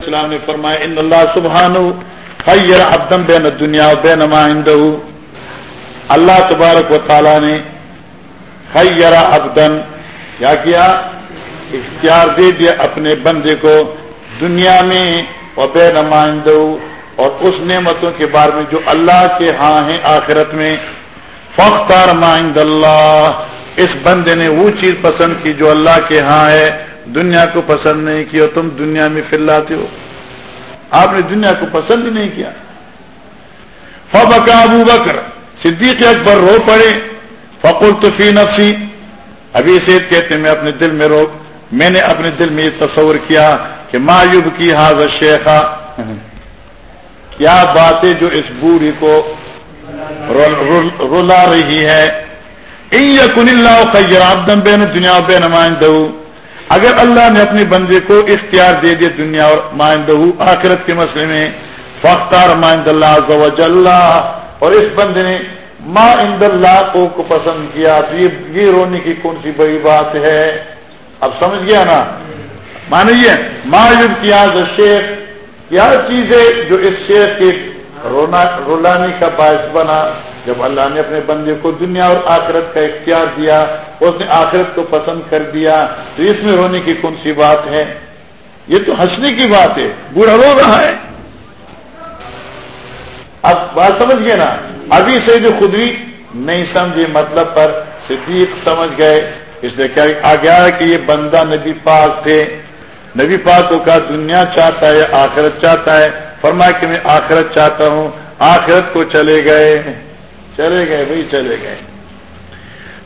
السلام نے فرمایا، ان اللہ سبحان خیر ابدم بین دنیا بے نمائند اللہ تبارک و تعالیٰ نے خیر ابدن کیا کیا؟ اختیار دے دیا اپنے بندے کو دنیا میں اور بے نمائند اور اس نعمتوں کے بارے میں جو اللہ کے ہاں ہیں آخرت میں۔ فختار مائند اللہ، اس بندے نے وہ چیز پسند کی جو اللہ کے ہاں ہے۔ دنیا کو پسند نہیں کیا، تم دنیا میں پھر لاتے ہو۔ آپ نے دنیا کو پسند ہی نہیں کیا۔ فبکا ابو بکر، صدیق اکبر رو پڑے۔ فقول تو فی نفسی۔ ابھی سے کہتے میں اپنے دل میں روک میں نے اپنے دل میں یہ تصور کیا کہ مایوب کی حاضر شیخا کیا باتیں جو اس بوڑھی کو رلا رہی ہے۔ کن اللہ خیر آبدم بین دنیا بے نمائند اگر اللہ نے اپنے بندے کو اختیار دے دیا دنیا اور مائندہ آخرت کے مسئلے میں فختار مائند اللہ اور اس بندے نے ماں اند اللہ کو پسند کیا۔ تو یہ رونے کی کون سی بڑی بات ہے؟ اب سمجھ گیا نا؟ مانیے مایوب کی آج شیخ کیا چیز ہے جو اس شیخ کے رونا رولانے کا باعث بنا۔ جب اللہ نے اپنے بندے کو دنیا اور آخرت کا اختیار دیا اس نے آخرت کو پسند کر دیا تو اس میں رونے کی کون سی بات ہے؟ یہ تو ہنسنے کی بات ہے، بوڑھا رو رہا ہے۔ اب بات سمجھ گئے نا؟ ابھی سے جو خدری نہیں سمجھے مطلب پر صدیق سمجھ گئے۔ اس لیے کیا آ گیا کہ یہ بندہ نبی پاک تھے۔ نبی پاک کو کہا، دنیا چاہتا ہے آخرت چاہتا ہے؟ فرمایا کہ میں آخرت چاہتا ہوں۔ آخرت کو چلے گئے۔ چلے گئے بھائی چلے گئے۔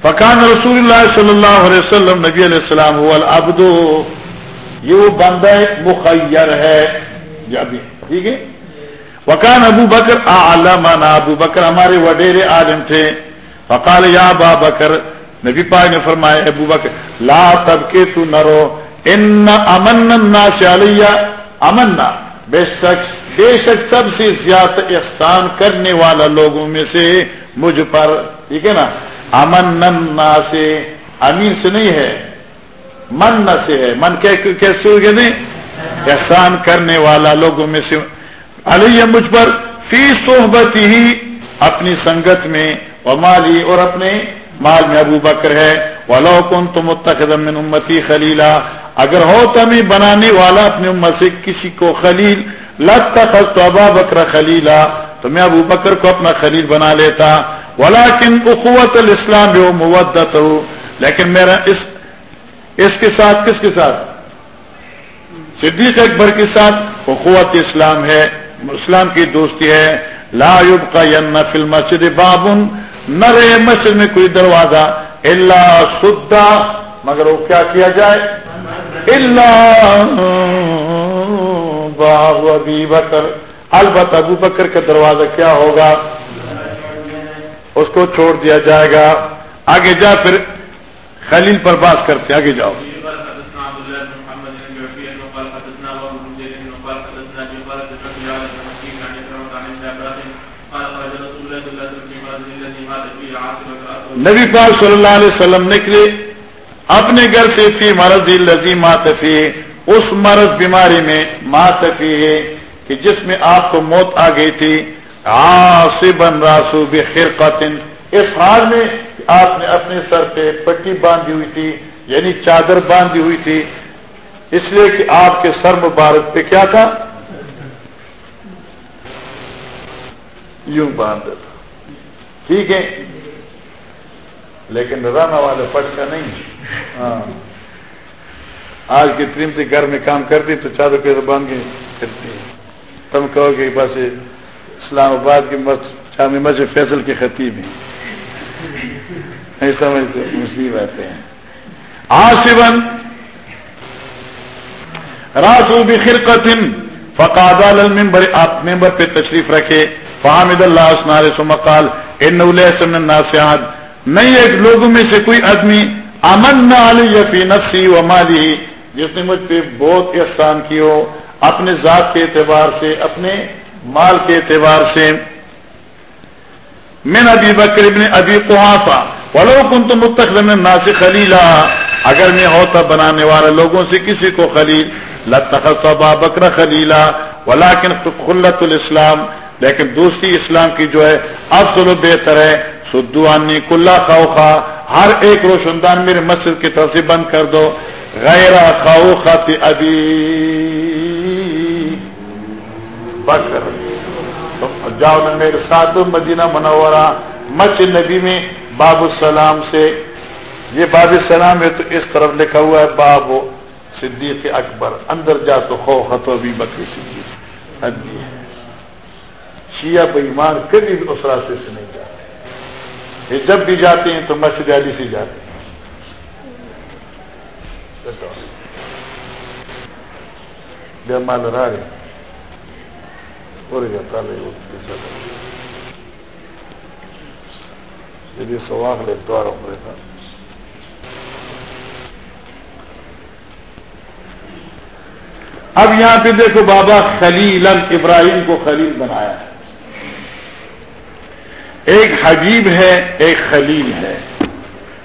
فقان رسول اللہ صلی اللہ علیہ وسلم نبی علیہ السلام العبدو یہ وہ بندہ مخیر ہے. ٹھیک ہے؟ وکان ابو بکر علامہ ابو بکر ہمارے وڈیرے عالم تھے. فقال یا با بکر، نبی پاک نے فرمایا ابو بکر، لا تب کے تو نہ رو ان امن شالیہ امنا بے شک بے شک سب سے زیادہ احسان کرنے والا لوگوں میں سے مجھ پر. ٹھیک ہے نا؟ امن سے، امین سے نہیں ہے، من نہ سے ہے۔ من کیسے ہو گیا نہیں؟ احسان کرنے والا لوگوں میں سے۔ علی مجھ پر۔ فی صحبت ہی اپنی سنگت میں۔ اور مالی اور اپنے مال میں ابو بکر ہے۔ ولو کن تو متقدم امتی خلیلا۔ اگر ہو تو بنانے والا اپنی امت سے کسی کو خلیل۔ لگتا تھا تو ابا بکر خلیلا۔ تو میں ابو بکر کو اپنا خلیل بنا لیتا۔ ولاکن اخوت الاسلام ہو مودت ہو، لیکن میرا اس اس کے ساتھ کس کے ساتھ؟ صدیق اکبر کے ساتھ اخوت اسلام ہے، اسلام کی دوستی ہے۔ لا یوب کا ین فل مسجد بابن نہ رہے مسجد میں کوئی دروازہ اللہ سدا مگر وہ کیا کیا جائے؟ اللہ باب ابی بکر۔ البت ابو بکر کا دروازہ کیا ہوگا؟ اس کو چھوڑ دیا جائے گا۔ آگے جا پھر خلیل پر بات کرتے آگے جاؤ۔ نبی پاک صلی اللہ علیہ وسلم نکلے اپنے گھر سے تھی مرض لذی ماتفی اس مرض بیماری میں ماتفی ہے کہ جس میں آپ کو موت آ گئی تھی۔ آصبن راسو بخرقتن۔ اس حال میں آپ نے اپنے سر پہ پٹی باندھی ہوئی تھی یعنی چادر باندھی ہوئی تھی۔ اس لیے کہ آپ کے سر مبارک پہ کیا تھا؟ یوں باندھ ٹھیک ہے۔ لیکن رانا والے پٹ کا نہیں۔ ہاں۔ آج کی ٹریم سے گھر میں کام کرتی تو چادر پہ باندھ کے کرتی تم کہو گے بس اسلام آباد کی جامع مسجد فیصل کے خطیب ہیں۔ نہیں سمجھتے، مسلم رہتے ہیں۔ آصبن راسو بخرقتن فقاد المنبر، آپ ممبر پہ تشریف رکھے۔ فحمد اللہ اسنار سمقال ان سمن الناسیات نہیں ایک لوگوں میں سے کوئی آدمی، امن نہ علی فی نفسی و مالی، جس نے مجھ پہ بہت احسان کی ہو، اپنے ذات کے اعتبار سے، اپنے مال کے اعتبار سے۔ من ابھی بکر ابن ابھی قحافہ، ولو کن تو نا سے خلیلا اگر میں ہوتا بنانے والے لوگوں سے کسی کو خلیل لطخ بکر خلیلا ولاکن خلت الاسلام لیکن دوسری اسلام کی جو ہے، افضل و بہتر ہے۔ سدو انی کلّا خوخا۔ ہر ایک روشندان میرے مسجد کی طرف سے بند کر دو۔ غیر خوخت ابھی بکر جاؤ نا میرے ساتھ، مدینہ منورہ مسجد نبی میں باب السلام سے۔ یہ باب السلام ہے تو اس طرف لکھا ہوا ہے، باب صدیق اکبر۔ اندر جا تو خو خط ابھی بکری صدیق۔ ہے شیعہ بےمان کبھی بھی اس راستے سے نہیں جاتے۔ یہ جب بھی جاتے ہیں تو مسجد علی سے جاتے ہیں۔ مال رہا ہے سواخ لے دوارا تھا اب یہاں پہ دیکھو بابا خلیل ابراہیم کو خلیل بنایا ہے۔ ایک حبیب ہے، ایک خلیل ہے۔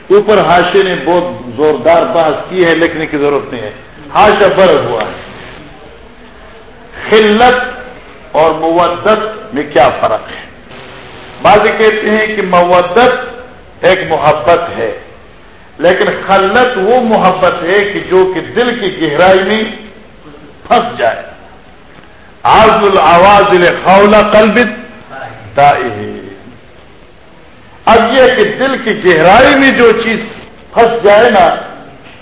اوپر ہاشے نے بہت زوردار بات کی ہے لکھنے کی ضرورت نہیں ہے۔ ہاشا برد ہوا ہے۔ خلت اور مودت میں کیا فرق ہے؟ بعض کہتے ہیں کہ مودت ایک محبت ہے، لیکن خلت وہ محبت ہے کہ جو کہ دل کی گہرائی میں پھنس جائے۔ آز الآواز خولا قلب اب یہ کہ دل کی گہرائی میں جو چیز پھنس جائے نا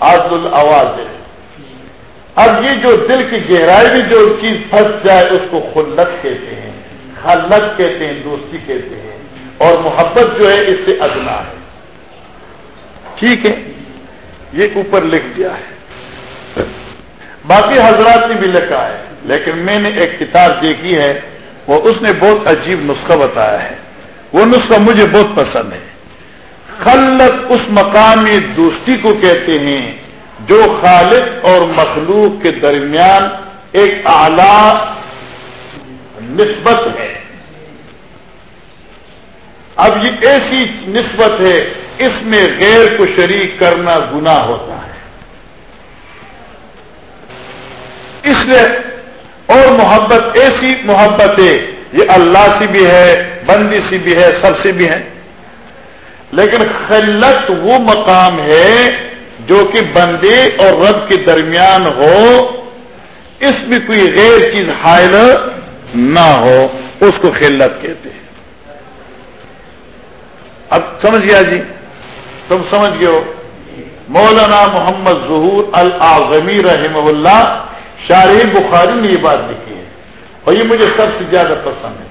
آز الآواز ہے اب یہ جو دل کی گہرائی میں جو چیز پھنس جائے، اس کو خلت کہتے ہیں، خلت کہتے ہیں، دوستی کہتے ہیں، اور محبت جو ہے، اس سے ادنا ہے۔ ٹھیک ہے، یہ اوپر لکھ دیا ہے۔ باقی حضرات نے بھی لکھا ہے، لیکن میں نے ایک کتاب دیکھی ہے، وہ اس نے بہت عجیب نسخہ بتایا ہے۔ وہ نسخہ مجھے بہت پسند ہے۔ خلت اس مقامی دوستی کو کہتے ہیں جو خالق اور مخلوق کے درمیان ایک اعلی نسبت ہے۔ اب یہ ایسی نسبت ہے، اس میں غیر کو شریک کرنا گناہ ہوتا ہے۔ اس لیے اور محبت، ایسی محبت ہے، یہ اللہ سے بھی ہے، بندی سے بھی ہے، سب سے بھی ہے۔ لیکن خلت وہ مقام ہے جو کہ بندے اور رب کے درمیان ہو، اس میں کوئی غیر چیز حائل نہ ہو، اس کو خلت کہتے ہیں۔ اب سمجھ گیا جی؟ تم سمجھ گئے ہو؟ مولانا محمد ظہور العظمی رحمہ اللہ شارح بخاری نے یہ بات لکھی ہے۔ اور یہ مجھے سب سے زیادہ پسند ہے۔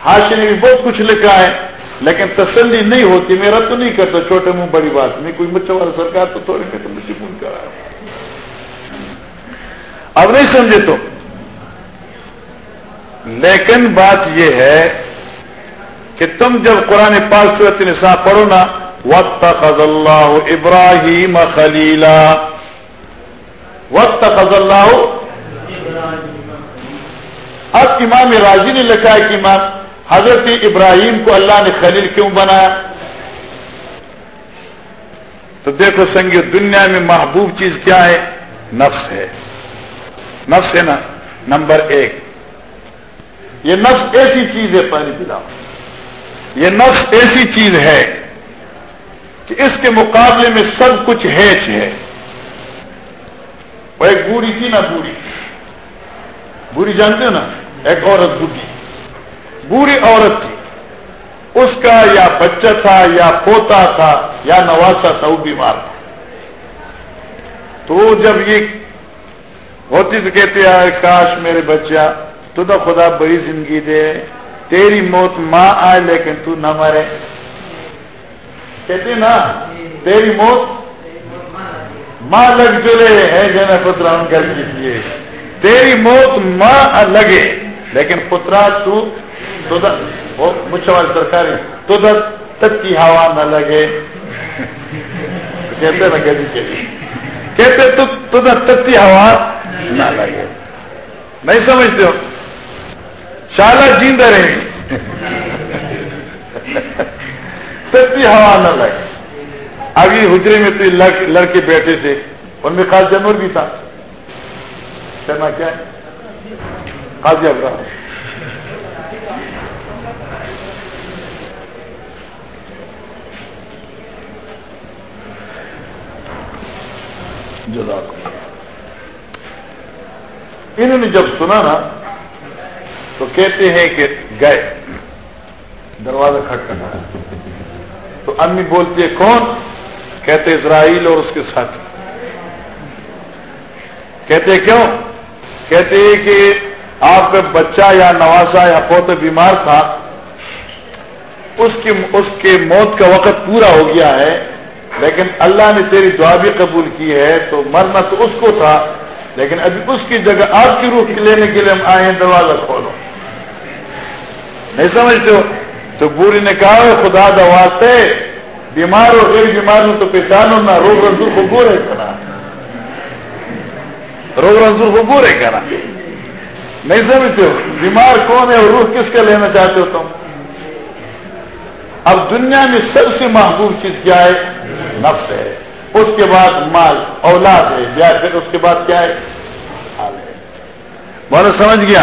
حاشی نے بھی بہت کچھ لکھا ہے۔ لیکن تسلی نہیں ہوتی، میرا تو نہیں کرتا، چھوٹے منہ بڑی بات۔ میں کوئی مچھا والا سرکار تو تھوڑے میں تو مجھے فون کرا۔ اب نہیں سمجھے تو؟ لیکن بات یہ ہے کہ تم جب قرآن پاک صورت نساء پڑھو نا وقت خز اللہ ابراہیم خلیلا وقت اللہ اب امام راضی نے لکھا ہے کہ امام حضرت ابراہیم کو اللہ نے خلیل کیوں بنایا؟ تو دیکھو سنگی، دنیا میں محبوب چیز کیا ہے؟ نفس ہے۔ نفس ہے نا؟ نمبر ایک۔ یہ نفس ایسی چیز ہے پہلی پلا یہ نفس ایسی چیز ہے کہ اس کے مقابلے میں سب کچھ ہیچ ہے۔ وہ ایک بوڑھی تھی نا، بوڑھی۔ بوڑھی جانتے ہو نا؟ ایک عورت بوڑھی۔ بری عورت تھی۔ اس کا یا بچہ تھا یا پوتا تھا یا نواسا تھا، وہ بیمار تھا۔ تو جب یہ ہوتی تو کہتے ہیں کاش میرے بچہ، تو تو خدا بڑی زندگی دے، تیری موت ماں آئے لیکن تو نہ مرے۔ کہتے نا، تیری موت ماں لگ جلے ہے جنا پترا ان کر کیجیے۔ تیری موت ماں لگے، لیکن پترا تو وہ مچھا والی سرکاری، تو دس تک کی ہوا نہ لگے۔ کہتے نا کہتے کہتے تو تک کی ہوا نہ لگے۔ نہیں سمجھتے ہو؟ شالا جیند رہے۔ تک ہوا نہ لگے۔ ابھی حجرے میں تو لڑکے بیٹھے تھے۔ ان میں خاص جانور بھی تھا۔ کرنا کیا ہے؟ قاضی ابراہ جزاک انہوں نے جب سنا نا، تو کہتے ہیں کہ گئے۔ دروازہ کھٹکھٹا تو امی بولتی ہے، کون؟ کہتے اسرائیل اور اس کے ساتھ۔ کہتے کیوں؟ کہتے ہیں کہ آپ کا بچہ یا نواسا یا پوت بیمار تھا، اس کی، اس کے موت کا وقت پورا ہو گیا ہے۔ لیکن اللہ نے تیری دعا بھی قبول کی ہے، تو مرنا تو اس کو تھا، لیکن ابھی اس کی جگہ آپ کی روح لینے کے لیے ہم آئے ہیں، دروازہ کھولو۔ نہیں سمجھتے ہو؟ تو بوری نے کہا خدا دوا سے بیمار ہو غیر بیمار ہوں تو پہچانو نہ روگ رنظور کو بورے کرا۔ روگ رنظور کو بورے کرا۔ نہیں سمجھتے ہو؟ بیمار کون ہے اور روح کس کا لینا چاہتے ہو تم؟ اب دنیا میں سب سے محبوب چیز کیا ہے؟ نفس ہے۔ اس کے بعد مال، اولاد ہے۔ یا پھر اس کے بعد کیا ہے؟ بہت سمجھ گیا؟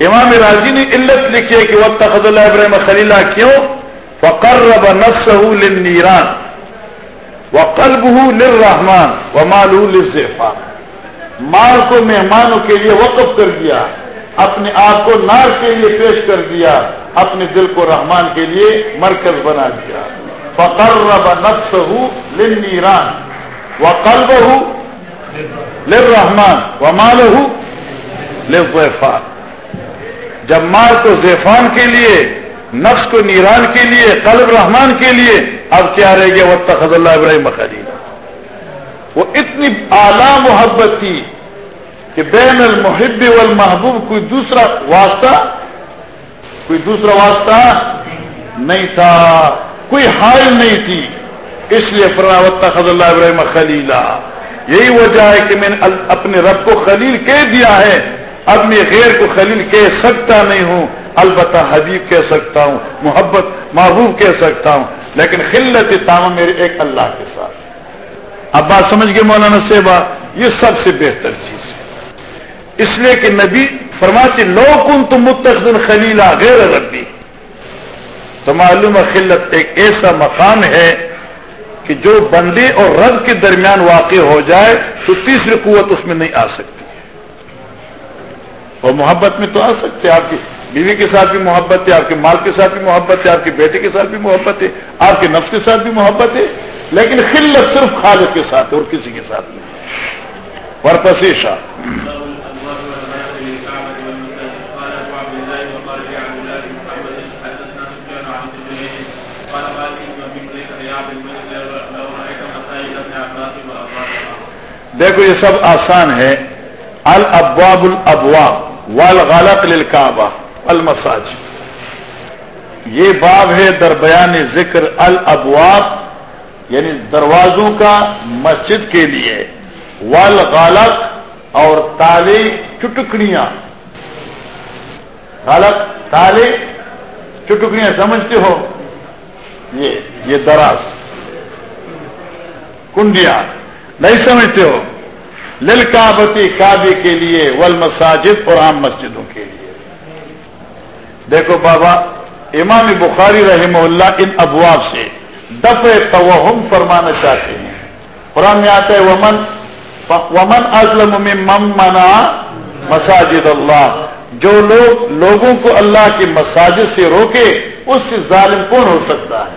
امام راضی نے علت لکھی ہے کہ وہ تخد اللہ ابراہیم خلیلہ کیوں؟ فقر رب نفس نیران و قلب نر رحمان و مالو مال کو مہمانوں کے لیے وقف کر دیا، اپنے آپ کو نار کے لیے پیش کر دیا، اپنے دل کو رحمان کے لیے مرکز بنا دیا۔ فقر رب نفس لن نیران و قلب رحمان و مال جب مال کو زیفان کے لیے، نفس کو نیران کے لیے، قلب رحمان کے لیے، اب کیا رہ گیا؟ وہ تخذ اللہ ابراہیم خلیل. وہ اتنی اعلی محبت تھی کہ بین المحب والمحبوب کوئی دوسرا واسطہ، کوئی دوسرا واسطہ نہیں تھا۔ کوئی حائل نہیں تھی۔ اس لیے فراوت خز اللہ ابراہیم خلیلا یہی وجہ ہے کہ میں نے اپنے رب کو خلیل کہہ دیا ہے۔ اب میں غیر کو خلیل کہہ سکتا نہیں ہوں۔ البتہ حبیب کہہ سکتا ہوں، محبت، محبوب کہہ سکتا ہوں۔ لیکن خلت تام میرے ایک اللہ کے ساتھ۔ اب بات سمجھ گئے مولانا صحبا یہ سب سے بہتر چیز ہے۔ اس لیے کہ نبی فرماتی لو کن تم متخذ خلیلا، غیر ربی۔ تو معلوم خلت ایک ایسا مقام ہے کہ جو بندے اور رب کے درمیان واقع ہو جائے تو تیسری قوت اس میں نہیں آ سکتی اور محبت میں تو آ سکتے آپ کی بیوی کے ساتھ بھی محبت ہے، آپ کے مال کے ساتھ بھی محبت ہے، آپ کے بیٹے کے ساتھ بھی محبت ہے، آپ کے نفس کے ساتھ بھی محبت ہے، لیکن خلت صرف خالد کے ساتھ ہے اور کسی کے ساتھ نہیں۔ ورپسیشا دیکھو یہ سب آسان ہے۔ الابواب الابواب والغلق للکعبہ المساج یہ باب ہے دربیان ذکر الابواب یعنی دروازوں کا مسجد کے لیے۔ والغلق اور تالے چٹکڑیاں۔ غلط تالے چٹکڑیاں، سمجھتے ہو؟ یہ یہ دراز۔ کنڈیاں۔ نہیں سمجھتے ہو؟ لل کابتی کابے کے لیے ول مساجد اور عام مسجدوں کے لیے۔ دیکھو بابا، امام بخاری رحمہ اللہ ان ابواب سے دف توہم فرمانا چاہتے ہیں۔ قرآن میں آتا ہے، ومن ومن ازلم مم منا مساجد اللہ۔ جو لوگ، لوگوں کو اللہ کی مساجد سے روکے، اس سے ظالم کون ہو سکتا ہے؟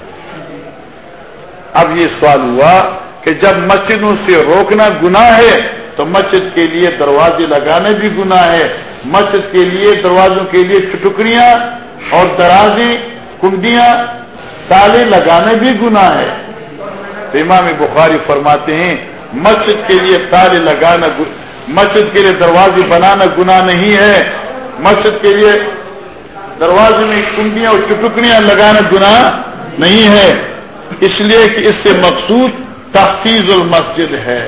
اب یہ سوال ہوا کہ جب مسجدوں سے روکنا گناہ ہے، تو مسجد کے لیے دروازے لگانے بھی گناہ ہے۔ مسجد کے لیے، دروازوں کے لیے چٹکڑیاں اور درازیں کنڈیاں، تالے لگانے بھی گناہ ہے۔ تو امام بخاری فرماتے ہیں، مسجد کے لیے تالے لگانا مسجد کے لیے دروازے بنانا گناہ نہیں ہے۔ مسجد کے لیے دروازے میں کنڈیاں اور چٹکڑیاں لگانا گناہ نہیں ہے۔ اس لیے کہ اس سے مقصود تحفیظ المسجد ہے۔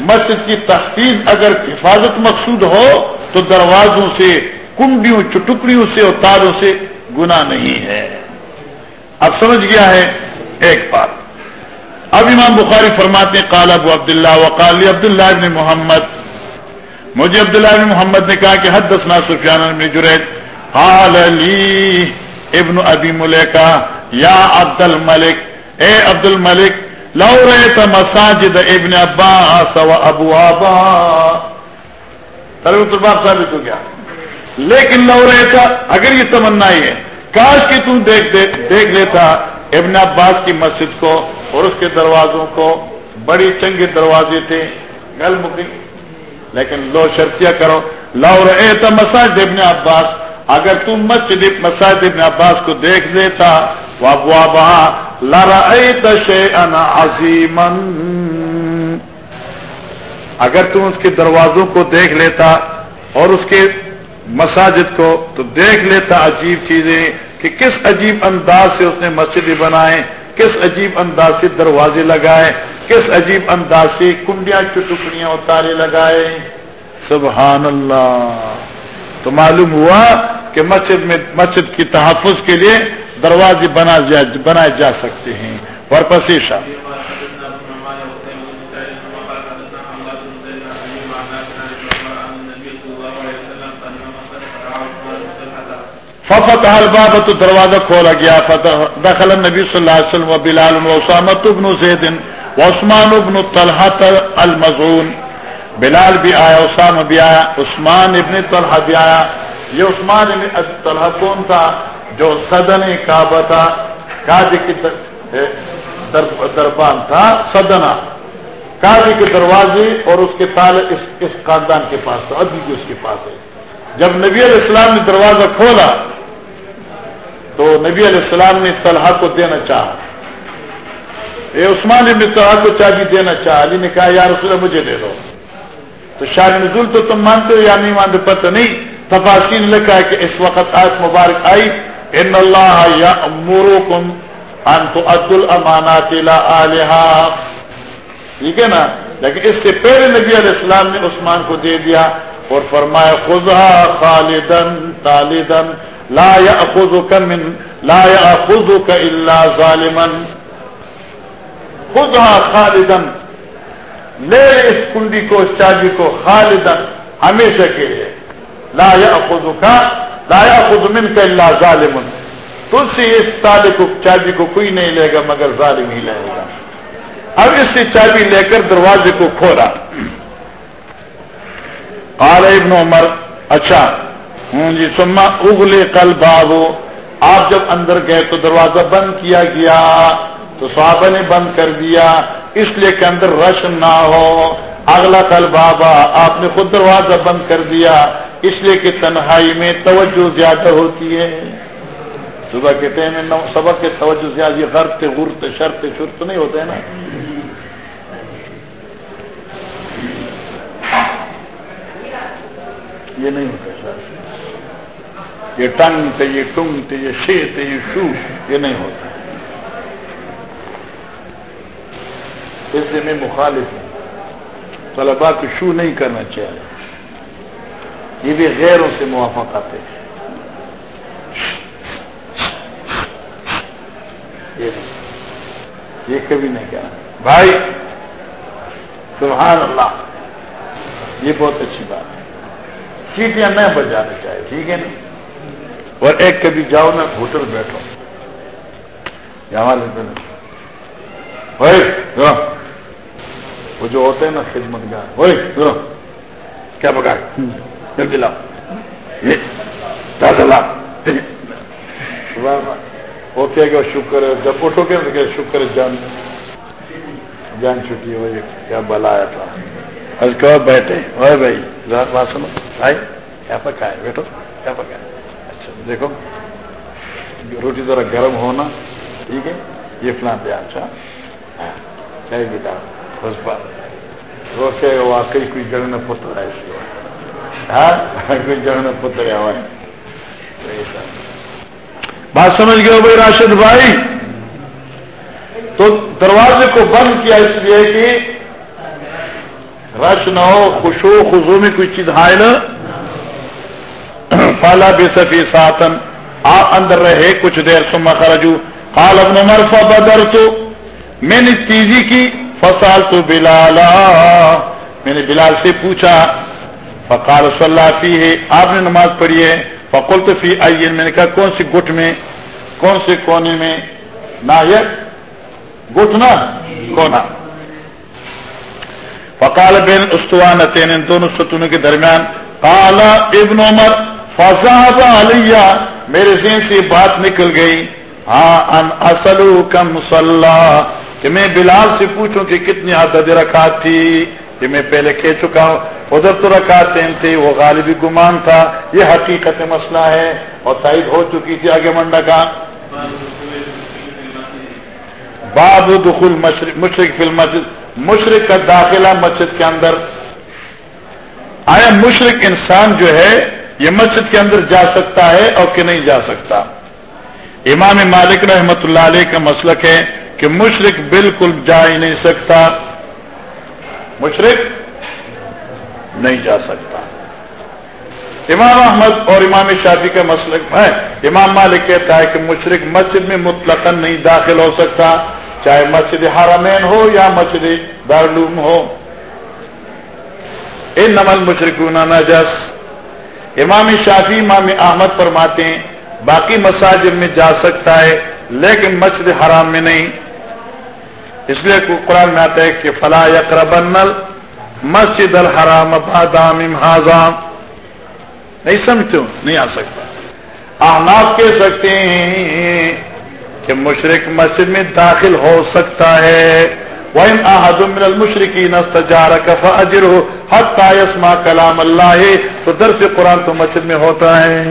مسجد کی تحفیظ اگر حفاظت مقصود ہو تو دروازوں سے، کنڈیوں، چٹکڑیوں سے اور تاروں سے گنا نہیں ہے۔ اب سمجھ گیا ہے ایک بات۔ اب امام بخاری فرماتے کال ابو عبداللہ وقال عبد اللہ ابن محمد۔ مجھے عبداللہ بن محمد نے کہا کہ حد دسنا سفیان جریج۔ حال علی ابن ابی ملکا یا عبد الملک اے عبد الملک لو رہے تھا مساجد ابن ابا و ابو آبا۔ ثابت ہو گیا۔ لیکن لو رہے تھا اگر یہ تمنا ہے، کاش کی تم دیکھ دیکھ لیتا ابن عباس کی مسجد کو اور اس کے دروازوں کو۔ بڑی چنگے دروازے تھے، گل مکی لیکن لو شرطیہ کرو، لو رہے تھا مساجد ابن عباس۔ اگر تم مسجد، مساجد ابن عباس کو دیکھ لیتا لارا عظیمن اگر تم اس کے دروازوں کو دیکھ لیتا اور اس کے مساجد کو تو دیکھ لیتا عجیب چیزیں کہ کس عجیب انداز سے اس نے مسجد بنائے کس عجیب انداز سے دروازے لگائے، کس عجیب انداز سے کنڈیاں کی ٹکڑیاں اتارے لگائے۔ سبحان اللہ۔ تو معلوم ہوا کہ مسجد میں، مسجد کی تحفظ کے لیے دروازے بنا بنائے جا سکتے ہیں۔ اور پسیشا ففت الباب تو دروازہ کھولا گیا۔ فتح دخل نبی صلی اللہ علیہ وسلم و بلال و اسامت ابن زید و عثمان ابن طلحت المزون بلال بھی آیا اسامہ بھی آیا، عثمان ابن طلحہ بھی آیا۔ یہ عثمان ابن طلحہ کون تھا؟ جو سدن کعبہ تھا کاجی کی دربان تھا سدنا کاجی کے دروازے اور اس کے تالے اس اس خاندان کے پاس تھا ابھی بھی اس کے پاس ہے جب نبی علیہ السلام نے دروازہ کھولا، تو نبی علیہ السلام نے طلحہ کو دینا چاہا۔ یہ عثمان ابن طلحہ کو چابی دینا چاہا۔ علی نے کہا یار اس مجھے دے دو۔ تو شاہ نزول تو تم مانتے ہو یا نہیں مانتے، پتہ نہیں۔ تفاصیل لکھا ہے کہ اس وقت آج مبارک آئی۔ ان اللہ یا امورو کم ان تو عبد ٹھیک ہے نا؟ لیکن اس سے پہلے نبی علیہ السلام نے عثمان کو دے دیا اور فرمایا خزا خالدن تالدن لا یا من، لا یا خز کا اللہ ظالمن خزا خالدن لے اس کنڈی کو، اس چابی کو خالدن ہمیشہ کے لیے. لا یا کا لایا خود من کا اللہ ظالم. تل سے اس تالے کو، چابی کو کوئی نہیں لے گا، مگر ظالم ہی لے گا. اب اس سے چابی لے کر دروازے کو کھولا۔ قال ابن عمر اچھا ہوں جی سما اگلے کل بابو آپ جب اندر گئے تو دروازہ بند کیا گیا، تو صحابہ نے بند کر دیا، اس لیے کہ اندر رش نہ ہو۔ اگلا کل بابا آپ نے خود دروازہ بند کر دیا۔ اس لیے کہ تنہائی میں توجہ زیادہ ہوتی ہے۔ صبح کے ٹائم میں سبق کے توجہ زیادہ یہ غرب غرت شرط شرط نہیں ہوتے نا۔ یہ نہیں ہوتا شرط یہ ٹنگ تھے یہ ٹنگ تھے یہ شے تھے یہ شو، یہ نہیں ہوتا۔ اس لیے میں مخالف ہوں۔ طلبا کو شو نہیں کرنا چاہیے۔ یہ بھی غیروں سے موافق آتے ہیں۔ یہ کبھی نہیں کہنا۔ بھائی، سبحان اللہ۔ یہ بہت اچھی بات ہے۔ چیٹیاں نہ بجانا چاہیے، ٹھیک ہے نا؟ اور ایک کبھی جاؤ نا، ہوٹل بیٹھو۔ وہ جو ہوتے ہیں نا خدمت گار ہوئے کیا لاؤ گا شکر ہے جب اٹھو گے شکر ہے جان جان چھٹی ہو کیا بلایا تھا آج بیٹھے ہوئے بھائی بات سنو بھائی کیا پکائے بیٹھو کیا پکائے اچھا دیکھو روٹی ذرا گرم ہونا ٹھیک ہے یہ فلاں پہ اچھا بس بات وہ کہ واقعی کوئی گڑ میں پتر ہے اس کے پتر بات سمجھ گئے بھائی راشد بھائی؟ تو دروازے کو بند کیا اس لیے کہ رش نہ ہو خوشو خوشو میں کوئی چیز حائل پالا بے سفی ساتن آپ اندر رہے کچھ دیر سما خرجو۔ حال ابن مرفا بدر تو میں نے تیزی کی فصال تو بلالا۔ میں نے بلال سے پوچھا فقال صلی اللہ فی ہے آپ نے نماز پڑھی ہے؟ فقول تو فی آئیے میں نے کہا، کون سی گٹ میں، کون سے کونے میں؟ نایت گٹنا کونا۔ فقال بین استوان تین ان دونوں ستونوں کے درمیان کالا ابن عمر فضاب علیہ میرے ذہن سے بات نکل گئی ہاں ان اصل کم صلاح کہ میں بلال سے پوچھوں کہ کتنی عدد رکعت تھی؟ کہ میں پہلے کہہ چکا ہوں، ادھر تو رکعت تھے وہ غالبی گمان تھا، یہ حقیقت مسئلہ ہے اور تائید ہو چکی تھی آگے منڈا کا۔ باب دخل مشرق مشرق فی المسجد، مشرق کا داخلہ مسجد کے اندر۔ آیا مشرق انسان جو ہے، یہ مسجد کے اندر جا سکتا ہے اور کہ نہیں جا سکتا؟ امام مالک رحمت اللہ علیہ کا مسلک ہے کہ مشرق بالکل جا ہی نہیں سکتا۔ مشرق نہیں جا سکتا۔ امام احمد اور امام شادی کا مسلک ہے امام مالک کہتا ہے کہ مشرق مسجد میں مطلق نہیں داخل ہو سکتا، چاہے مسجد حرمین ہو یا مسجد دارالعلوم ہو۔ ان نمل مشرقون نجس۔ امام شافی امام احمد فرماتے ہیں، باقی مساجد میں جا سکتا ہے، لیکن مسجد حرام میں نہیں۔ اس لیے قرآن میں آتا ہے کہ فلاح یقربن مسجد الحرام بادام حاضام نہیں سمجھتے ہو؟ نہیں آ سکتا۔ احناف کہہ سکتے ہیں کہ مشرق مسجد میں داخل ہو سکتا ہے۔ وہ من المشرقی نستجار کفا اجر ہو حق یسما کلام اللہ ہے تو درس قرآن تو مسجد میں ہوتا ہے۔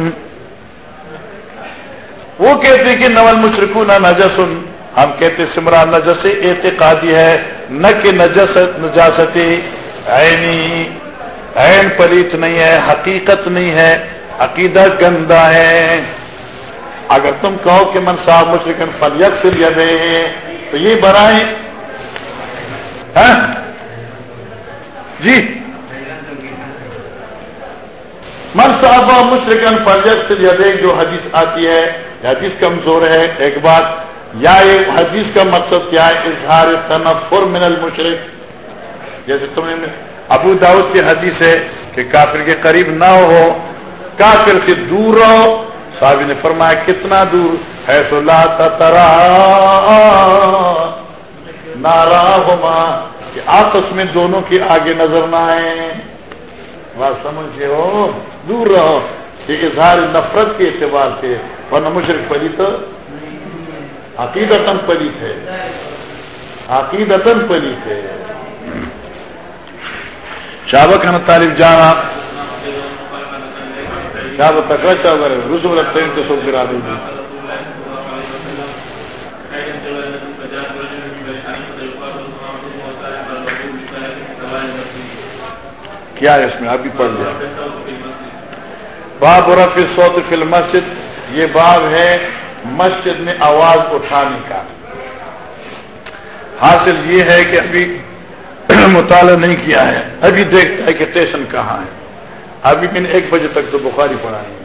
وہ کہتے کہ نول مشرقو نہ نجسن ہم کہتے سمرا نجس اعتقادی ہے، نہ کہ نجس، نجاستی عینی، عین پلیت نہیں ہے، حقیقت نہیں ہے، عقیدہ گندا ہے۔ اگر تم کہو کہ من صاحب مشرقن فلیک سے لے تو یہ برائے۔ ہاں؟ جی۔ من صاحب مشرقن فلیک سے لے جو حدیث آتی ہے، حدیث کمزور ہے۔ ایک بات یا یہ حدیث کا مقصد کیا ہے؟ اظہار تنفر من المشرق جیسے تم نے ابو داؤد کی حدیث ہے کہ کافر کے قریب نہ ہو، کافر سے دور رہو۔ صاحب نے فرمایا، کتنا دور؟ ہے تو لا ترا نارا ہوما، کہ آپس میں دونوں کی آگے نظر نہ آئے بات سمجھے ہو؟ دور رہو۔ کہ اظہار نفرت کے اعتبار سے ورنہ مشرق پلیت عقیدتن پلیت ہے عقیدتن پلیت ہے شابق طالب جانا رسو رکھتے ہیں تو سب گرا دیں گے کیا ہے اس میں؟ ابھی پڑھ لیا۔ باب رف سوت فل مسجد یہ باب ہے مسجد میں آواز اٹھانے کا۔ حاصل یہ ہے کہ ابھی مطالعہ نہیں کیا ہے۔ ابھی دیکھتا ہے کہ اسٹیشن کہاں ہے۔ ابھی میں نے ایک بجے تک تو بخاری پڑھائی ہے۔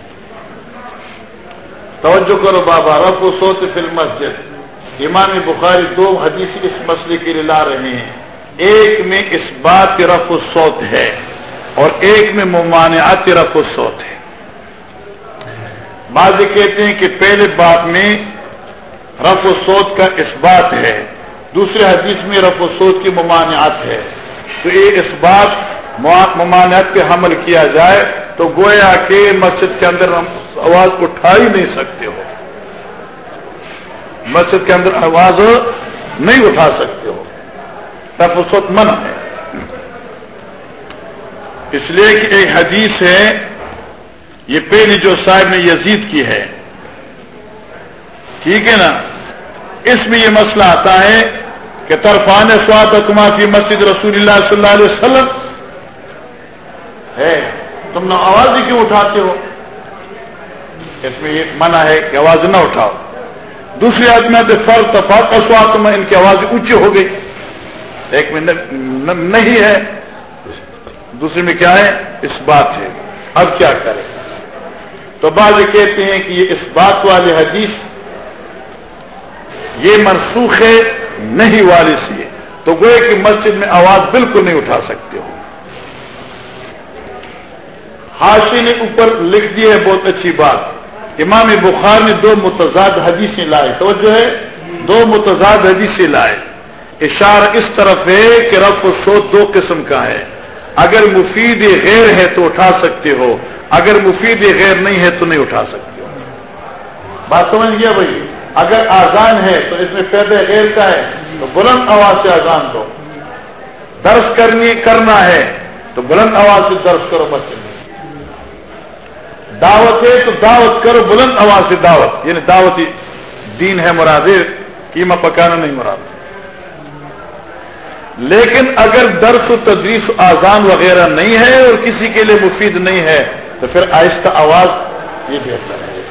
توجہ کرو بابا رف و سوت فل مسجد امام بخاری دو حدیث اس مسئلے کے لیے لا رہے ہیں۔ ایک میں اس بات کے رف و سوت ہے اور ایک میں ممانعات رف و سوت ہے۔ بعض کہتے ہیں کہ پہلے بات میں رف و سوت کا اس بات ہے، دوسرے حدیث میں رف و سوت کی ممانعات ہے۔ تو یہ اس بات ممانعت پہ حمل کیا جائے تو گویا کہ مسجد کے اندر آواز اٹھا ہی نہیں سکتے ہو۔ مسجد کے اندر آواز نہیں اٹھا سکتے ہو۔ تفسوت من ہے۔ اس لیے کہ ایک حدیث ہے یہ پہلی جو صاحب نے یزید کی ہے۔ ٹھیک ہے نا؟ اس میں یہ مسئلہ آتا ہے کہ طرفان سواد حکماتی مسجد رسول اللہ صلی اللہ علیہ وسلم ہے۔ تم نہ آواز ہی کیوں اٹھاتے ہو؟ اس میں یہ منع ہے کہ آواز نہ اٹھاؤ۔ دوسری آدمی آتے فر تفاق اسوات میں ان کی آواز اونچی ہو گئی۔ ایک میں نہیں ہے۔ دوسری میں کیا ہے؟ اس بات ہے۔ اب کیا کرے تو بعض کہتے ہیں کہ یہ اس بات والے حدیث یہ منسوخ ہے، نہیں والے سے تو گوئے کہ مسجد میں آواز بالکل نہیں اٹھا سکتے ہو۔ حاشی نے اوپر لکھ دی ہے، بہت اچھی بات۔ امام بخار نے دو متضاد حدیثیں لائے۔ تو جو ہے، دو متضاد حدیثیں لائے۔ اشارہ اس طرف ہے کہ رف و شوت دو قسم کا ہے۔ اگر مفید غیر ہے تو اٹھا سکتے ہو، اگر مفید غیر نہیں ہے تو نہیں اٹھا سکتے ہو۔ بات سمجھ گیا بھائی؟ اگر آزان ہے تو اس میں فیض غیر کا ہے، تو بلند آواز سے آزان دو۔ درس کرنی، کرنا ہے تو بلند آواز سے درس کرو بچے دعوت ہے تو دعوت کرو، بلند آواز سے دعوت۔ یعنی دعوت دین ہے مراد، قیمہ پکانا نہیں مراد۔ لیکن اگر درس و تدریس آزان وغیرہ نہیں ہے اور کسی کے لیے مفید نہیں ہے، تو پھر آہستہ آواز یہ بہتر اچھا ہے۔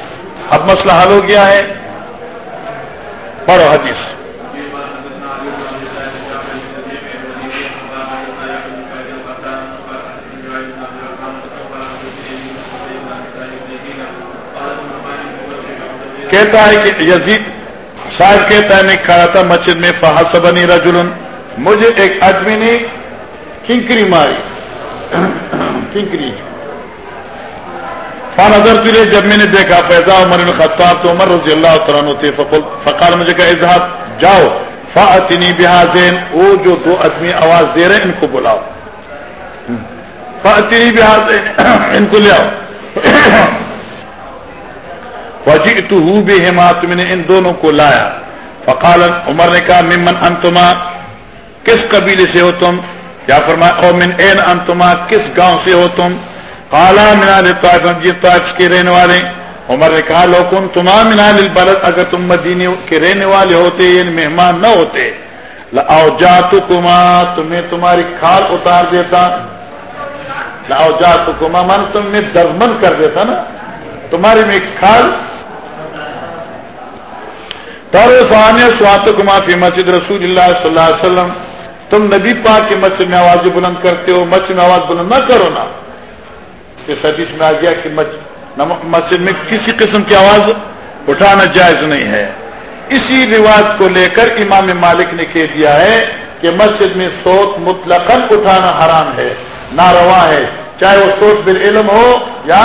اب مسئلہ حل ہو گیا ہے۔ پڑھو حدیث۔ کہتا ہے کہ یزید صاحب کہتا ہے میں کھڑا تھا مسجد میں فہد بنی رجولن مجھے ایک آدمی نے کنکری ماری۔ کنکری فان نظر تیرے جب میں نے دیکھا پیدا عمر خطاب تو عمر رضی اللہ تعالیٰ فقال مجھے کہا، اظہار، جاؤ۔ فاطنی بحاظین وہ جو دو آدمی آواز دے رہے ہیں، ان کو بلاؤ۔ فاطنی بحاظین ان کو لے آؤ۔ وجی تو ہوں بھی ہمات میں نے ان دونوں کو لایا۔ فقال عمر نے کہا، ممن انتما کس قبیلے سے ہو تم؟ یا فرما او من این انتما کس گاؤں سے ہو تم؟ کالا مینال جی طائف کے رہنے والے۔ عمر نے کہا، لو تما مینال البلد، اگر تم مدینے کے رہنے والے ہوتے یعنی مہمان نہ ہوتے۔ لاؤ جا کما تمہیں تمہاری کھال اتار دیتا۔ لاؤ جا تو کما من تمہیں درمن کر دیتا نا۔ تمہاری میں کھال۔ تر فہانیہ سوات کما فی مسجد رسول اللہ صلی اللہ علیہ وسلم۔ تم نبی پاک کے مسجد میں آواز بلند کرتے ہو، مسجد میں آواز بلند نہ کرو نا۔ اس حدیث میں آ گیا کہ مسجد میں کسی قسم کی آواز اٹھانا جائز نہیں ہے۔ اسی رواج کو لے کر امام مالک نے کہہ دیا ہے کہ مسجد میں سوت مطلق اٹھانا حرام ہے، ناروا ہے۔ چاہے وہ سوت بال علم ہو یا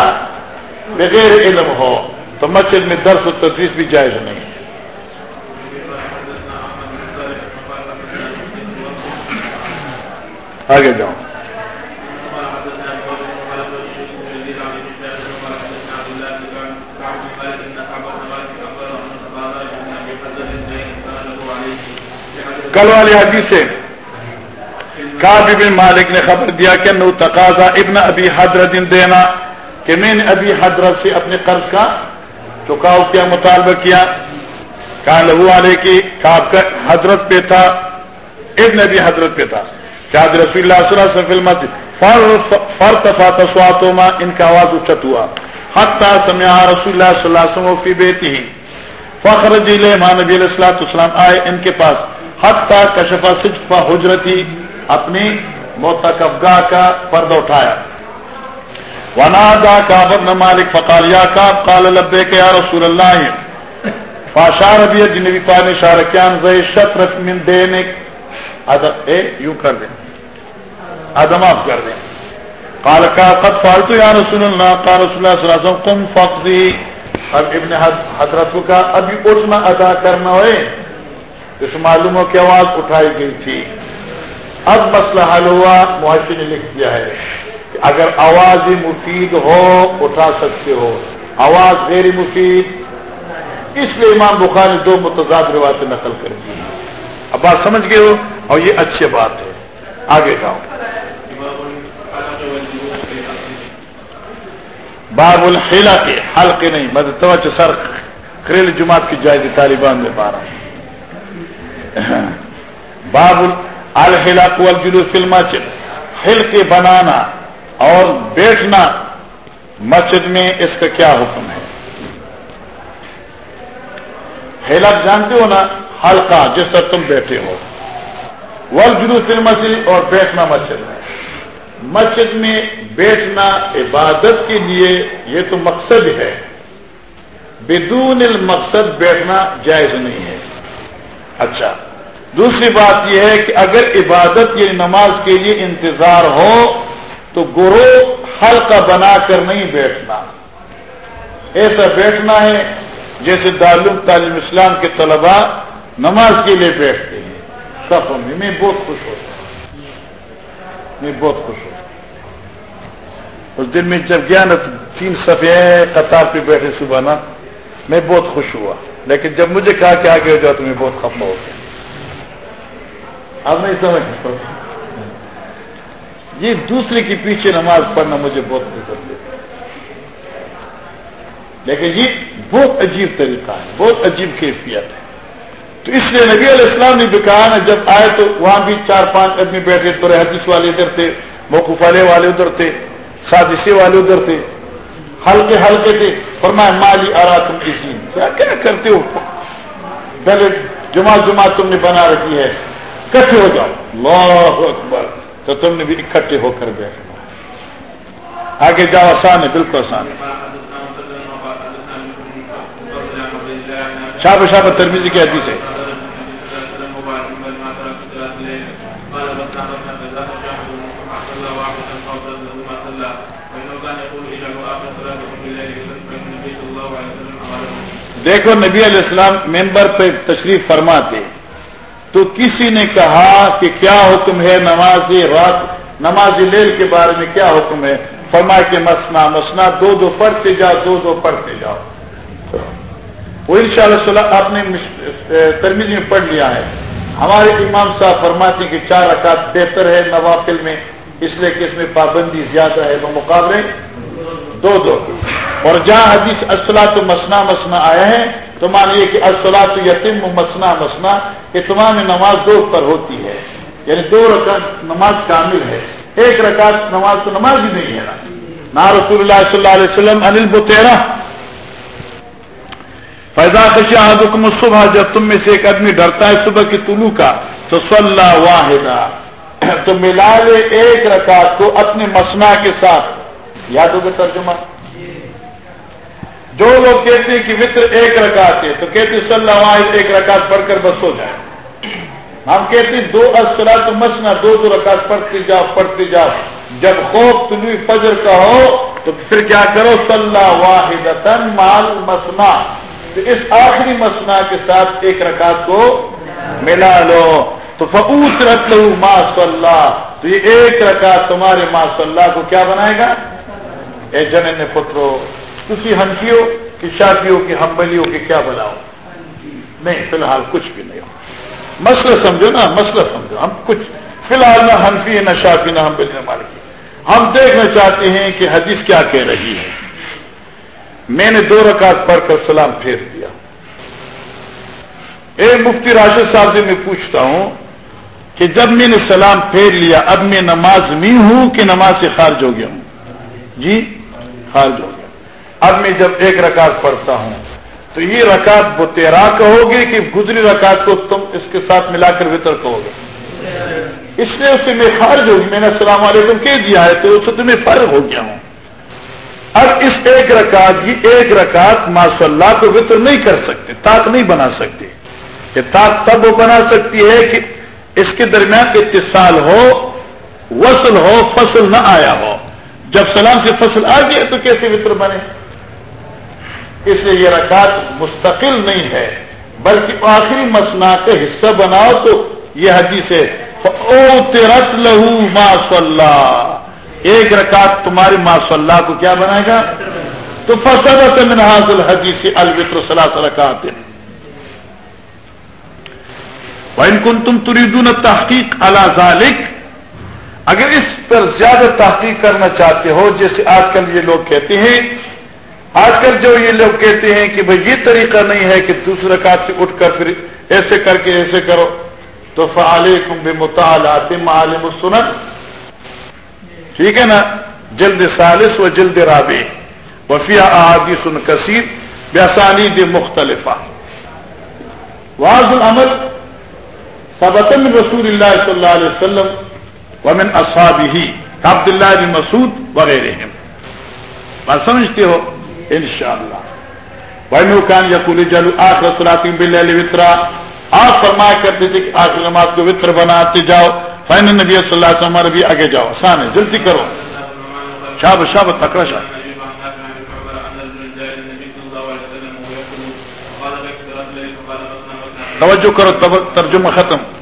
بغیر علم ہو، تو مسجد میں درس و تدریس بھی جائز نہیں۔ ہے آگے جاؤ۔ کل والی حدیث سے کابی مالک نے خبر دیا کہ نو تقاضا ابن ابھی حضرت دینا کہ میں نے ابھی حضرت سے اپنے قرض کا چکاؤ کیا، مطالبہ کیا۔ کہا لہو والے کی کاب کا حضرت پہ تھا، ابن ابھی حضرت پہ تھا۔ شاید رسول اللہ صلی اللہ علیہ وسلم فر تفا سواتوما ان کا آواز اچت ہوا۔ حتی سمع رسول اللہ صلی اللہ علیہ وسلم فی بیتی ہی فخر جیل ماں نبی علیہ السلام السلام آئے ان کے پاس۔ حتی کشفا سجفا حجرتی اپنی موتقفگاہ کا پردہ اٹھایا۔ ونادا کاب ابن مالک فقال، یا کاب قال لبیک یا رسول اللہ۔ فاشار ابی جنبی پانی شارکیان، زی شطرت من دینک. ادب اے، یوں کر دیں ادم آپ کر دیں۔ کال کا قد فالتو یا رسول اللہ کا رسول اللہ صلی اللہ علیہ وسلم کم فقدی اب ابن حضرت کا ابھی اٹھنا ادا کرنا ہوئے۔ اس معلوموں کی آواز اٹھائی گئی تھی۔ اب مسئلہ حل ہوا معاشی نے لکھ دیا ہے کہ اگر آواز مفید ہو، اٹھا سکتے ہو۔ آواز غیر مفید۔ اس لیے امام بخار نے دو متضاد روایتیں نقل کر دی اب بات سمجھ گئے ہو؟ اور یہ اچھی بات ہے۔ آگے جاؤ۔ باب الحلا کے حلقے نہیں، مدد، توجہ سر. کریل جماعت کی جائے گی طالبان میں بارہ باب الحلا کو الجلو فلم ہل کے بنانا اور بیٹھنا مسجد میں، اس کا کیا حکم ہے؟ ہیلک جانتے ہو نا؟ ہلکا جس طرح تم بیٹھے ہو. ورجلو فلم مسجد اور بیٹھنا مسجد میں. مسجد میں بیٹھنا عبادت کے لیے یہ تو مقصد ہے۔ بدون المقصد بیٹھنا جائز نہیں ہے۔ اچھا۔ دوسری بات یہ ہے کہ اگر عبادت یہ نماز کے لیے انتظار ہو تو گرو حلقہ بنا کر نہیں بیٹھنا۔ ایسا بیٹھنا ہے جیسے دارالعلوم تعلیم اسلام کے طلباء نماز کے لیے بیٹھتے ہیں۔ سب میں میں بہت خوش ہوتا ہوں۔ میں بہت خوش ہوتا ہوں۔ اس دن میں جب گیا نا تین سفے قطار پہ بیٹھے صبح نا، میں بہت خوش ہوا۔ لیکن جب مجھے کہا کہ آگے ہو جاؤ تو میں بہت خفا ہو گیا۔ اب نہیں سمجھ یہ دوسرے کے پیچھے نماز پڑھنا مجھے بہت پسند ہے۔ لیکن یہ بہت عجیب طریقہ ہے، بہت عجیب کیفیت ہے۔ تو اس لیے نبی علیہ السلام نے بھی کہا نا، جب آئے تو وہاں بھی چار پانچ آدمی بیٹھے، تو حدیث والے ادھر تھے، موقف والے والے ادھر تھے۔ سازشے والے ادھر تھے ہلکے ہلکے تھے، فرمایا، مالی آرا تم کسی کیا کیا کرتے ہو؟ پہلے جمع جمع تم نے بنا رکھی ہے۔ کٹھے ہو جاؤ۔ اللہ اکبر۔ تو تم نے بھی اکٹھے ہو کر بیٹھنا۔ آگے جاؤ، آسان ہے، بالکل آسان ہے۔ شاپ شاپ ترمیزی کی حدیث ہے۔ دیکھو نبی علیہ السلام ممبر پہ تشریف فرماتے تو کسی نے کہا کہ کیا حکم ہے نماز رات نماز لیل کے بارے میں کیا حکم ہے؟ فرما کے مسنا مسنا، دو دو پڑھتے جاؤ، دو دو پڑھتے جاؤ۔ وہ ان شاء اللہ آپ نے ترمیز میں پڑھ لیا ہے۔ ہمارے امام صاحب فرماتے ہیں کہ چار رکعت بہتر ہے نوافل میں، اس لیے کہ اس میں پابندی زیادہ ہے۔ وہ مقابلے دو دو۔ اور جہاں حدیث اصلاح تو مسنا مسنا آیا ہے، تو مانیے کہ اصلاح تو یتیم مسنا مسنا یہ تمام نماز دو پر ہوتی ہے۔ یعنی دو رکعت نماز کامل ہے۔ ایک رکعت نماز تو نماز ہی نہیں ہے۔ نا رسول اللہ صلی اللہ علیہ وسلم انل بتیرا فیضا خشیا حکم صبح جب تم میں سے ایک آدمی ڈرتا ہے صبح کی طلوع کا، تو صلی واحدہ تو ملا لے ایک رکعت کو اپنے مسنا کے ساتھ۔ یاد ہوگا ترجمہ؟ جو لوگ کہتے ہیں کہ وطر ایک رکعت ہے، تو کہتے صلی اللہ علیہ ایک رکعت پڑھ کر بس ہو جائے۔ ہم کہتے ہیں دو اصلا تو مسنا دو دو رکعت پڑھتے جاؤ پڑھتے جاؤ۔ جب خوف طلوع فجر کا ہو، تو پھر کیا کرو؟ صلی اللہ واحد مال مسنا تو اس آخری مسنا کے ساتھ ایک رکعت کو ملا لو۔ تو فقوت رکھ لو ما اللہ تو یہ ایک رکعت تمہارے ما اللہ کو کیا بنائے گا؟ اے جن پترو کسی ہنفیوں کی شادیوں کی ہمبلیوں کی کیا بناؤ نہیں فی الحال کچھ بھی نہیں ہو۔ مسئلہ سمجھو نا، مسئلہ سمجھو۔ ہم کچھ فی الحال نہ ہنفی نہ شافی نہ ہمبلی، نہ مالکی۔ ہم دیکھنا چاہتے ہیں کہ حدیث کیا کہہ رہی ہے۔ میں نے دو رکعت پڑھ کر سلام پھیر دیا۔ اے مفتی راشد صاحب سے میں پوچھتا ہوں کہ جب میں نے سلام پھیر لیا، اب میں نماز میں ہوں کہ نماز سے خارج ہو گیا ہوں؟ جی خارج ہو اب میں جب ایک رکعت پڑھتا ہوں، تو یہ رکعت وہ تیرا کہو گے کہ گزری رکعت کو تم اس کے ساتھ ملا کر وطر کہو گے۔ اس لیے اس سے میں خارج ہوگی میں نے السلام علیکم کہہ دیا ہے، تو اس سے میں فرق ہو گیا ہوں۔ اب اس ایک رکعت کی ایک رکعت ماشاء اللہ کو وطر نہیں کر سکتے تاک نہیں بنا سکتے۔ یہ تاک تب وہ بنا سکتی ہے کہ اس کے درمیان اتصال ہو، وصل ہو، فصل نہ آیا ہو۔ جب سلام سے فصل آ گیا تو کیسے وطر بنے؟ اس لیے یہ رکعت مستقل نہیں ہے، بلکہ آخری مسنا کا حصہ بناؤ تو یہ حدیث ہے او تیرت لہو ماس اللہ ایک رکعت تمہاری ماس اللہ کو کیا بنائے گا؟ تو فصل من حاصل حدیث البطر صلاح رکعت وَإِن كُنتُمْ تُرِيدُونَ تحقیق على ذلك، اگر اس پر زیادہ تحقیق کرنا چاہتے ہو، جیسے آج کل یہ لوگ کہتے ہیں آج کل جو یہ لوگ کہتے ہیں کہ بھائی یہ طریقہ نہیں ہے کہ دوسرے کات سے اٹھ کر پھر ایسے کر کے ایسے کرو، تو فعال بے مطالعات معالم سنت ٹھیک ہے نا؟ جلد سالس و جلد رابع۔ وفیہ احادی سن کثیر بیاسانی دے مختلف واض العمل سبتم رسول اللہ صلی اللہ علیہ وسلم ومن اصحاب ہی عبد اللہ بن مسعود وغیرہ بات سمجھتے ہو؟ ان شاء اللہ بھائی کان یقول جلو آخر سلاطی بل وطرا آپ فرمایا کرتے تھے کہ آخر نماز کو وطر بناتے جاؤ۔ فین نبی صلی اللہ علیہ وسلم بھی آگے جاؤ۔ آسان ہے، جلدی کرو۔ شاب شاب، تکڑا شاہ توجہ کرو ترجمہ ختم۔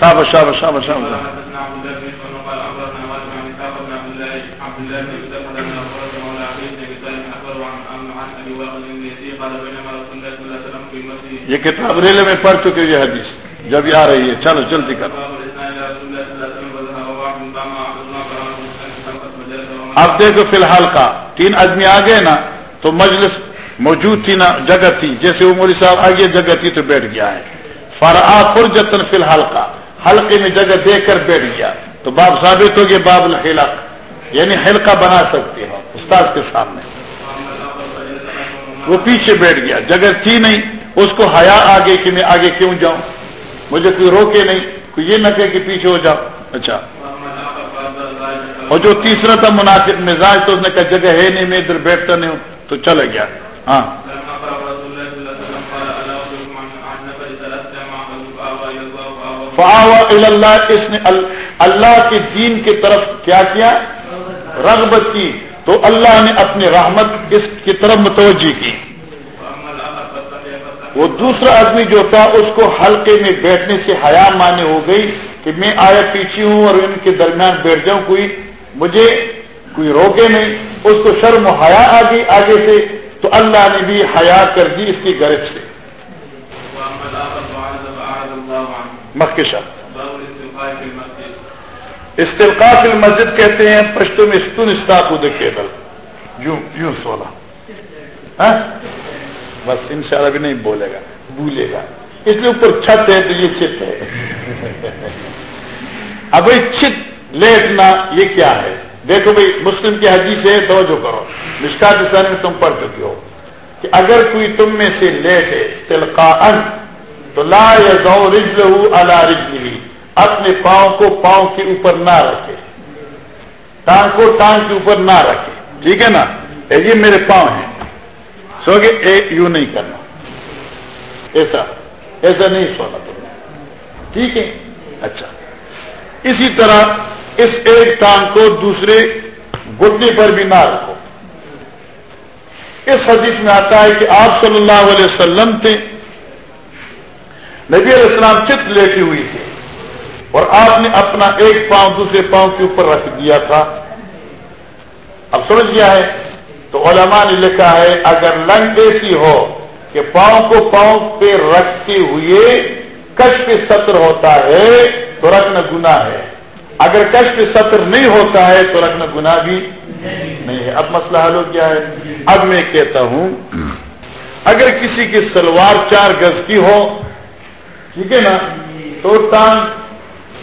شاب شاب شاب شاب یہ کتاب ریلے میں پڑھ چکے یہ حدیث جب یہ آ رہی ہے چلو جلدی کرو۔ اب دیکھو فی الحال کا تین آدمی آ گئے نا تو مجلس موجود تھی نا جگہ تھی جیسے وہ موری صاحب آگے جگہ تھی تو بیٹھ گیا ہے۔ فرآ فرجتن فی الحال کا۔ حلقے میں جگہ دیکھ کر بیٹھ گیا۔ تو باب ثابت ہو گیا باب الحلق یعنی حلقہ بنا سکتے ہو استاد کے سامنے۔ وہ پیچھے بیٹھ گیا۔ جگہ تھی نہیں۔ اس کو حیا آگے کہ میں آگے کیوں جاؤں؟ مجھے کوئی روکے نہیں۔ کوئی یہ نہ کہ پیچھے ہو جاؤ اچھا۔ اور جو تیسرا تھا مناسب مزاج تو اس نے کہا جگہ ہے نہیں، میں ادھر بیٹھتا نہیں ہوں۔ تو چلا گیا۔ ہاں۔ اللہ اس نے اللہ کے دین کی طرف کیا کیا؟ رغبت کی۔ تو اللہ نے اپنی رحمت اس کی طرف متوجہ کی۔ وہ دوسرا آدمی جو تھا، اس کو حلقے میں بیٹھنے سے حیا مانے ہو گئی کہ میں آیا پیچھے ہوں اور ان کے درمیان بیٹھ جاؤں، کوئی مجھے کوئی روکے نہیں۔ اس کو شرم و حیا آ گئی آگے سے۔ تو اللہ نے بھی حیا کر دی اس کی گرج سے۔ مکشا استلقاف المسجد کہتے ہیں پشتو میں استن استاق کیبل یوں یوں سونا ہاں؟ بس ان شاء اللہ بھی نہیں بولے گا بھولے گا۔ اس لیے اوپر چھت ہے تو یہ چت ہے۔ اب چت لیٹنا یہ کیا ہے؟ دیکھو بھائی مسلم کی حدیث ہے توجہ کرو۔ مشکا دسانے میں تم پڑھ چکے ہو کہ اگر کوئی تم میں سے لیٹے تلقا تو لا یا رجل اللہ رجلی اپنے پاؤں کو پاؤں کے اوپر نہ رکھے۔ ٹانگ کو ٹانگ کے اوپر نہ رکھے۔ ٹھیک ہے نا؟ یہ میرے پاؤں ہیں۔ سو گے یوں نہیں کرنا۔ ایسا ایسا نہیں سونا تم ٹھیک ہے؟ اچھا۔ اسی طرح اس ایک ٹانگ کو دوسرے گٹنے پر بھی نہ رکھو۔ اس حدیث میں آتا ہے کہ آپ صلی اللہ علیہ وسلم تھے۔ نبی علیہ السلام چت لیٹی ہوئی تھی اور آپ نے اپنا ایک پاؤں دوسرے پاؤں کے اوپر رکھ دیا تھا۔ اب سمجھ گیا ہے؟ تو علماء نے لکھا ہے، اگر لنگ ایسی ہو کہ پاؤں کو پاؤں پہ رکھتے ہوئے کش پہ سطر ہوتا ہے تو رکھنا گنا ہے۔ اگر کش پہ سطر نہیں ہوتا ہے تو رکھنا گنا بھی نہیں ہے۔ اب مسئلہ حل ہو کیا ہے۔ اب میں کہتا ہوں، اگر کسی کی سلوار چار گز کی ہو ٹھیک ہے نا؟ تو ٹانگ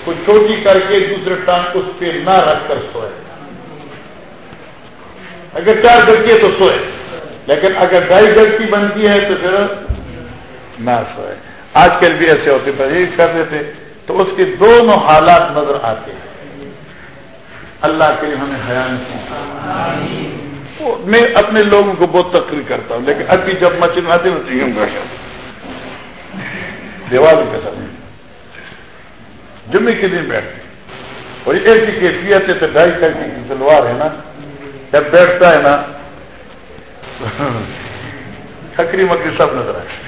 کو چھوٹی کر کے دوسرے ٹانگ اس پہ نہ رکھ کر سوئے۔ اگر چار گز ہے تو سوئے۔ لیکن اگر ڈھائی گز کی بنتی ہے تو پھر نہ سوئے۔ آج کل بھی ایسے ہوتے پرہیز کرتے تھے تو اس کے دونوں حالات نظر آتے ہیں۔ اللہ کے لیے ہمیں حیان میں اپنے لوگوں کو بہت تقریر کرتا ہوں لیکن ابھی جب مچن آتے ہیں تو یوں بیٹھا دیوال کے ساتھ جمعے کے دن بیٹھتے اور ایسی کیفیت ہے تو ڈھائی کر کی سلوار ہے نا۔ جب بیٹھتا ہے نا۔ کھکری مکری سب نظر آئے۔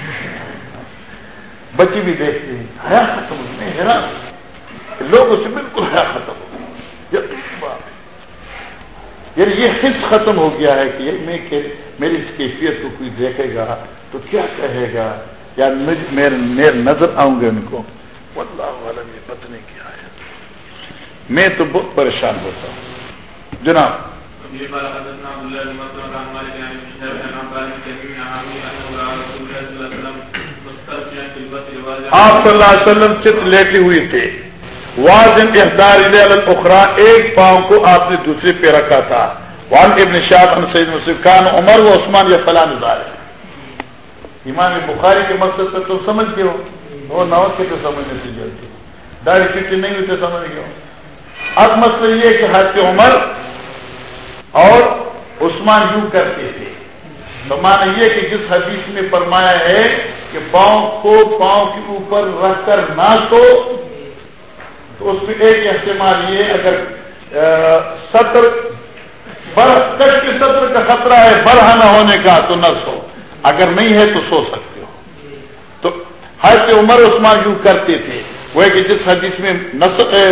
بچی بھی دیکھتے ہیں حیا ختم نہیں ہے نا لوگ اسے بالکل حیا ختم ہو یعنی یہ حص ختم ہو گیا ہے کہ میں میری اس کیفیت کو کوئی دیکھے گا تو کیا کہے گا؟ یا میرے نظر آؤں گے ان کو اللہ عالم یہ پتنی کیا ہے۔ میں تو بہت پریشان ہوتا ہوں۔ جناب آپ صلی اللہ علیہ وسلم چت لیٹی ہوئی تھے۔ واضح احدار اخرا ایک پاؤں کو آپ نے دوسرے پہ رکھا تھا۔ وان ابن شاہ سید مصف خان عمر و عثمان یا فلاں نظار ہے امام بخاری کے مقصد سے تو سمجھ گئے ہو وہ نوز کے تو سمجھنے سے جلدی داڑھی چٹی نہیں ہوئی تو سمجھ گئے ہو اب مسئلہ یہ کہ حضرت عمر اور عثمان یوں کرتے تھے تو مانا یہ کہ جس حدیث میں فرمایا ہے کہ پاؤں کو پاؤں کے اوپر رکھ کر نہ سو تو اس میں ایک احتمال یہ اگر سطر کش کے سطر کا خطرہ ہے برہ نہ ہونے کا تو نہ سو اگر نہیں ہے تو سو سکتے ہو۔ تو ہر عمر عثمان یوں کرتے تھے؟ وہ کہ جس حدیث میں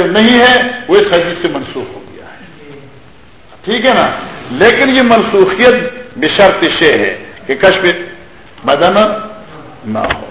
نہیں ہے، وہ اس حدیث سے منسوخ ہو گیا ہے۔ ٹھیک ہے نا؟ لیکن یہ منسوخیت بشرط شے ہے کہ کشمیر بدن نہ ہو۔